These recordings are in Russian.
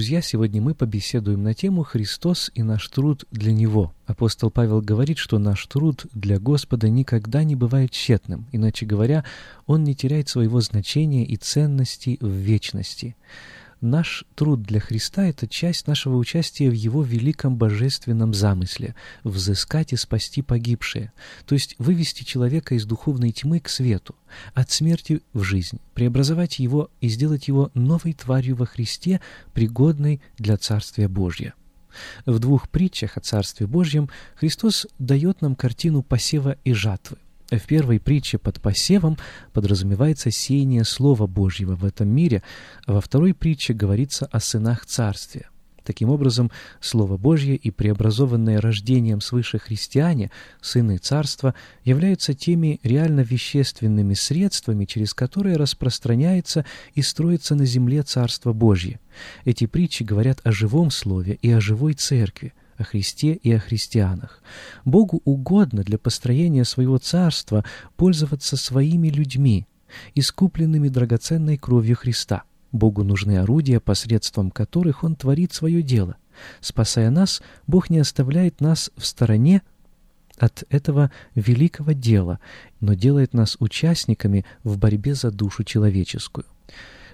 Друзья, сегодня мы побеседуем на тему «Христос и наш труд для Него». Апостол Павел говорит, что наш труд для Господа никогда не бывает тщетным, иначе говоря, он не теряет своего значения и ценности в вечности. Наш труд для Христа — это часть нашего участия в Его великом божественном замысле — взыскать и спасти погибшее, то есть вывести человека из духовной тьмы к свету, от смерти в жизнь, преобразовать его и сделать его новой тварью во Христе, пригодной для Царствия Божьего. В двух притчах о Царстве Божьем Христос дает нам картину посева и жатвы. В первой притче под посевом подразумевается сеяние Слова Божьего в этом мире, а во второй притче говорится о сынах Царствия. Таким образом, Слово Божье и преобразованные рождением свыше христиане, сыны Царства, являются теми реально вещественными средствами, через которые распространяется и строится на земле Царство Божье. Эти притчи говорят о живом Слове и о живой Церкви, о Христе и о христианах. Богу угодно для построения своего царства пользоваться своими людьми, искупленными драгоценной кровью Христа. Богу нужны орудия, посредством которых Он творит свое дело. Спасая нас, Бог не оставляет нас в стороне от этого великого дела, но делает нас участниками в борьбе за душу человеческую.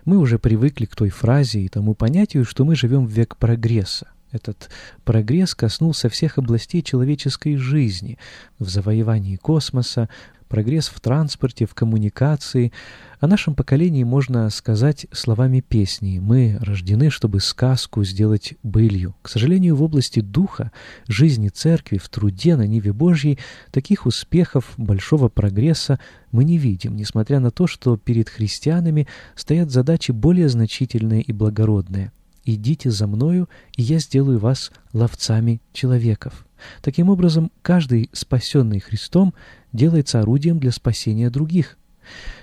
Мы уже привыкли к той фразе и тому понятию, что мы живем в век прогресса. Этот прогресс коснулся всех областей человеческой жизни, в завоевании космоса, прогресс в транспорте, в коммуникации. О нашем поколении можно сказать словами песни «Мы рождены, чтобы сказку сделать былью». К сожалению, в области духа, жизни церкви, в труде на Ниве Божьей таких успехов, большого прогресса мы не видим, несмотря на то, что перед христианами стоят задачи более значительные и благородные идите за мною, и я сделаю вас ловцами человеков». Таким образом, каждый спасенный Христом делается орудием для спасения других.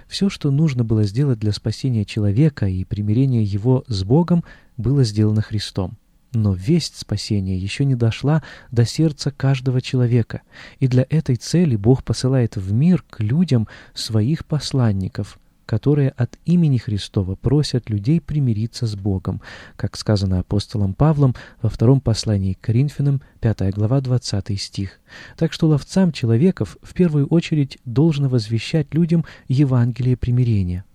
Все, что нужно было сделать для спасения человека и примирения его с Богом, было сделано Христом. Но весть спасения еще не дошла до сердца каждого человека, и для этой цели Бог посылает в мир к людям своих посланников, которые от имени Христова просят людей примириться с Богом, как сказано апостолом Павлом во втором послании к Коринфянам, 5 глава, 20 стих. Так что ловцам человеков в первую очередь должно возвещать людям Евангелие примирения.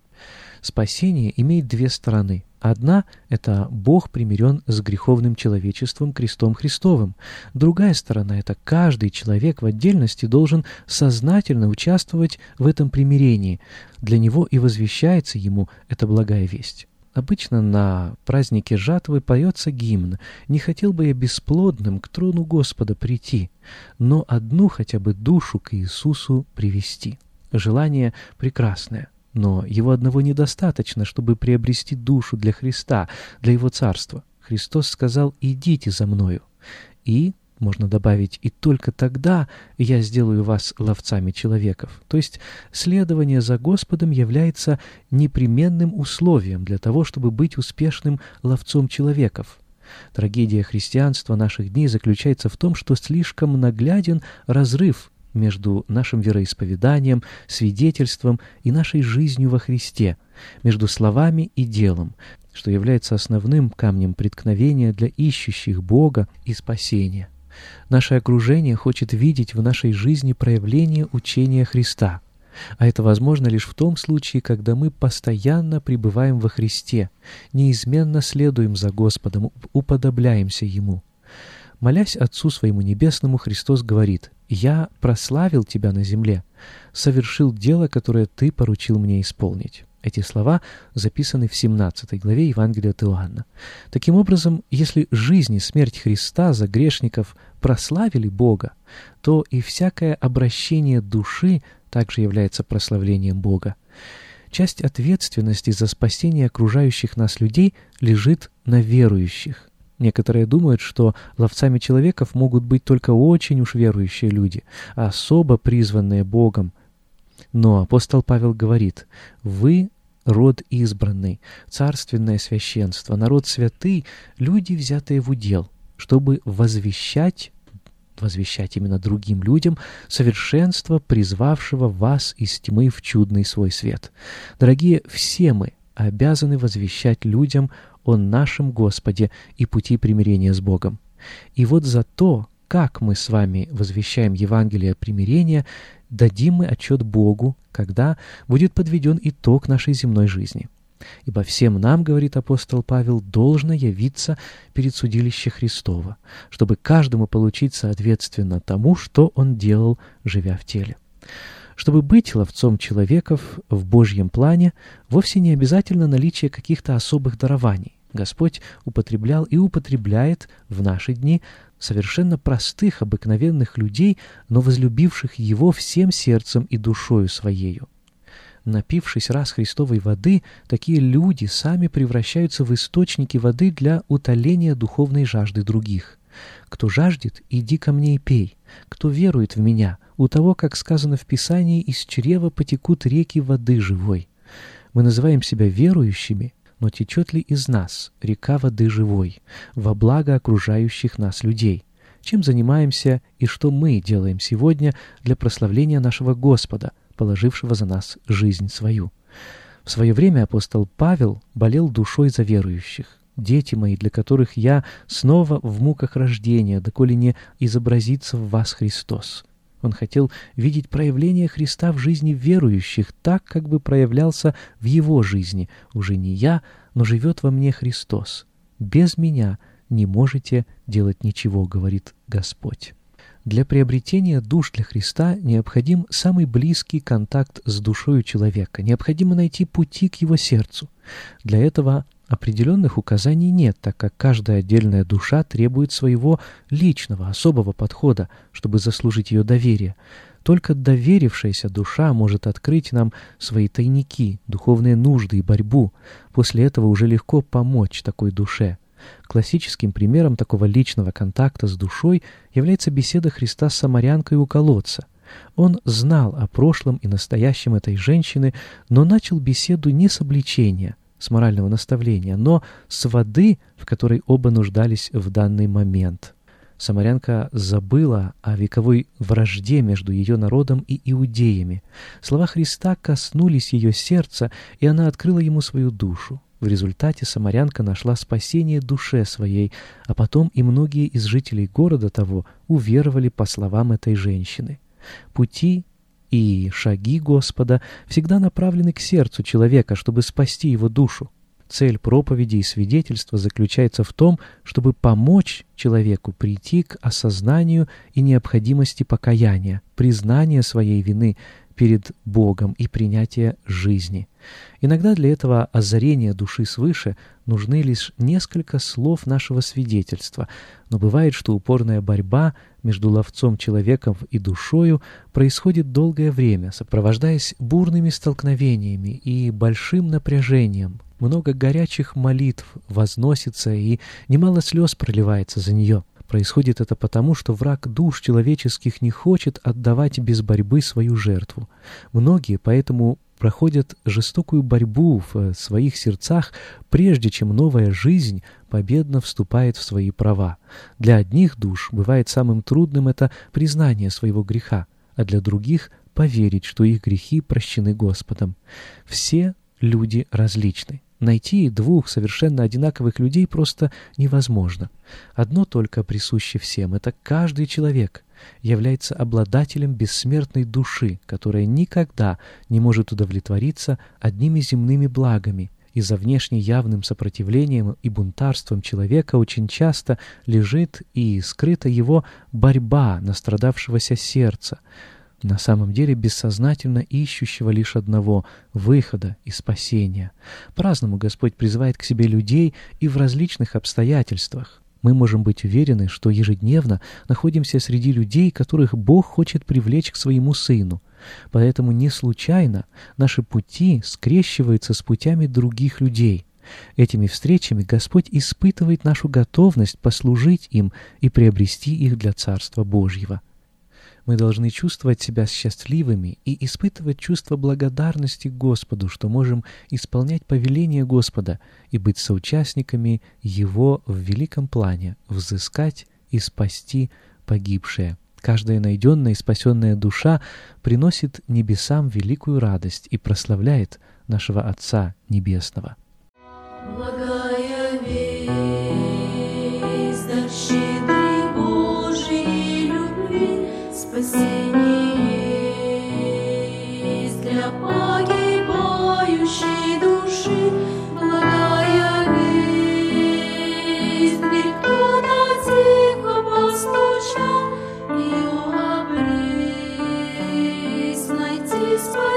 Спасение имеет две стороны. Одна — это Бог примирен с греховным человечеством крестом Христовым. Другая сторона — это каждый человек в отдельности должен сознательно участвовать в этом примирении. Для него и возвещается ему эта благая весть. Обычно на празднике жатвы поется гимн «Не хотел бы я бесплодным к трону Господа прийти, но одну хотя бы душу к Иисусу привести». Желание прекрасное — но его одного недостаточно, чтобы приобрести душу для Христа, для Его Царства. Христос сказал «идите за Мною». И, можно добавить, и только тогда я сделаю вас ловцами человеков. То есть следование за Господом является непременным условием для того, чтобы быть успешным ловцом человеков. Трагедия христианства наших дней заключается в том, что слишком нагляден разрыв между нашим вероисповеданием, свидетельством и нашей жизнью во Христе, между словами и делом, что является основным камнем преткновения для ищущих Бога и спасения. Наше окружение хочет видеть в нашей жизни проявление учения Христа. А это возможно лишь в том случае, когда мы постоянно пребываем во Христе, неизменно следуем за Господом, уподобляемся Ему. Молясь Отцу Своему Небесному, Христос говорит, «Я прославил Тебя на земле, совершил дело, которое Ты поручил мне исполнить». Эти слова записаны в 17 главе Евангелия от Иоанна. Таким образом, если жизнь и смерть Христа за грешников прославили Бога, то и всякое обращение души также является прославлением Бога. Часть ответственности за спасение окружающих нас людей лежит на верующих. Некоторые думают, что ловцами человеков могут быть только очень уж верующие люди, особо призванные Богом, но апостол Павел говорит, «Вы род избранный, царственное священство, народ святый, люди, взятые в удел, чтобы возвещать возвещать именно другим людям совершенство, призвавшего вас из тьмы в чудный свой свет. Дорогие, все мы обязаны возвещать людям о нашем Господе и пути примирения с Богом. И вот за то, как мы с вами возвещаем Евангелие примирения, дадим мы отчет Богу, когда будет подведен итог нашей земной жизни. Ибо всем нам, говорит апостол Павел, должно явиться перед судилище Христова, чтобы каждому получить соответственно тому, что он делал, живя в теле. Чтобы быть ловцом человеков в Божьем плане, вовсе не обязательно наличие каких-то особых дарований. Господь употреблял и употребляет в наши дни совершенно простых, обыкновенных людей, но возлюбивших Его всем сердцем и душою Своею. Напившись раз Христовой воды, такие люди сами превращаются в источники воды для утоления духовной жажды других. «Кто жаждет, иди ко мне и пей. Кто верует в меня, у того, как сказано в Писании, из чрева потекут реки воды живой». Мы называем себя верующими, но течет ли из нас река воды живой, во благо окружающих нас людей? Чем занимаемся и что мы делаем сегодня для прославления нашего Господа, положившего за нас жизнь свою? В свое время апостол Павел болел душой за верующих. «Дети мои, для которых я снова в муках рождения, доколе не изобразится в вас Христос». Он хотел видеть проявление Христа в жизни верующих так, как бы проявлялся в его жизни. Уже не я, но живет во мне Христос. Без меня не можете делать ничего, говорит Господь. Для приобретения душ для Христа необходим самый близкий контакт с душою человека. Необходимо найти пути к его сердцу. Для этого Определенных указаний нет, так как каждая отдельная душа требует своего личного, особого подхода, чтобы заслужить ее доверие. Только доверившаяся душа может открыть нам свои тайники, духовные нужды и борьбу. После этого уже легко помочь такой душе. Классическим примером такого личного контакта с душой является беседа Христа с самарянкой у колодца. Он знал о прошлом и настоящем этой женщины, но начал беседу не с обличения, с морального наставления, но с воды, в которой оба нуждались в данный момент. Самарянка забыла о вековой вражде между ее народом и иудеями. Слова Христа коснулись ее сердца, и она открыла ему свою душу. В результате самарянка нашла спасение душе своей, а потом и многие из жителей города того уверовали по словам этой женщины. Пути и шаги Господа всегда направлены к сердцу человека, чтобы спасти его душу. Цель проповеди и свидетельства заключается в том, чтобы помочь человеку прийти к осознанию и необходимости покаяния, признания своей вины перед Богом и принятия жизни. Иногда для этого озарения души свыше нужны лишь несколько слов нашего свидетельства, но бывает, что упорная борьба между ловцом человеком и душою происходит долгое время, сопровождаясь бурными столкновениями и большим напряжением. Много горячих молитв возносится, и немало слез проливается за нее. Происходит это потому, что враг душ человеческих не хочет отдавать без борьбы свою жертву. Многие поэтому проходят жестокую борьбу в э, своих сердцах, прежде чем новая жизнь победно вступает в свои права. Для одних душ бывает самым трудным это признание своего греха, а для других — поверить, что их грехи прощены Господом. Все люди различны. Найти двух совершенно одинаковых людей просто невозможно. Одно только присуще всем — это каждый человек является обладателем бессмертной души, которая никогда не может удовлетвориться одними земными благами, и за внешне явным сопротивлением и бунтарством человека очень часто лежит и скрыта его борьба настрадавшегося сердца, на самом деле бессознательно ищущего лишь одного — выхода и спасения. Праздному Господь призывает к себе людей и в различных обстоятельствах. Мы можем быть уверены, что ежедневно находимся среди людей, которых Бог хочет привлечь к своему Сыну. Поэтому не случайно наши пути скрещиваются с путями других людей. Этими встречами Господь испытывает нашу готовность послужить им и приобрести их для Царства Божьего. Мы должны чувствовать себя счастливыми и испытывать чувство благодарности Господу, что можем исполнять повеление Господа и быть соучастниками Его в великом плане, взыскать и спасти погибшее. Каждая найденная и спасенная душа приносит небесам великую радость и прославляет нашего Отца Небесного. Благая весть,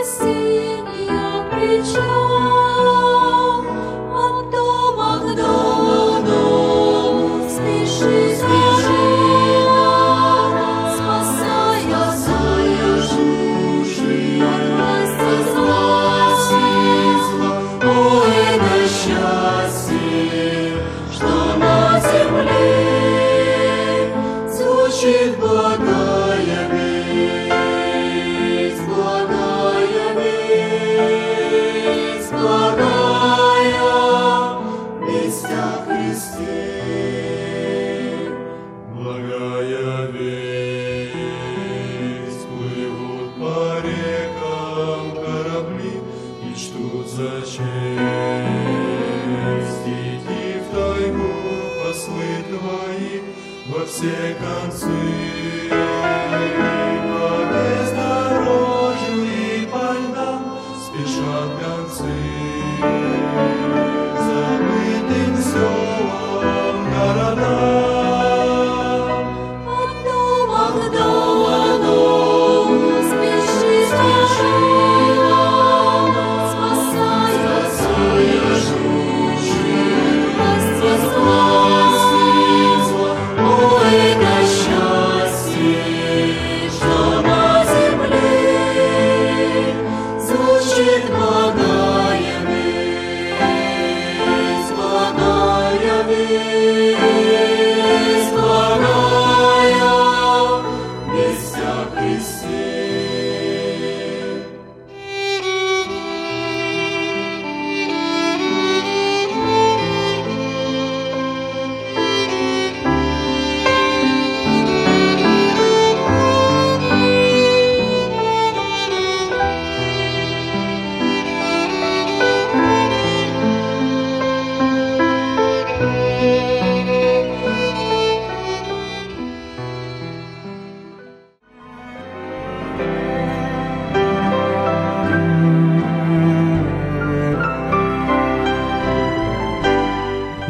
Christ in your picture.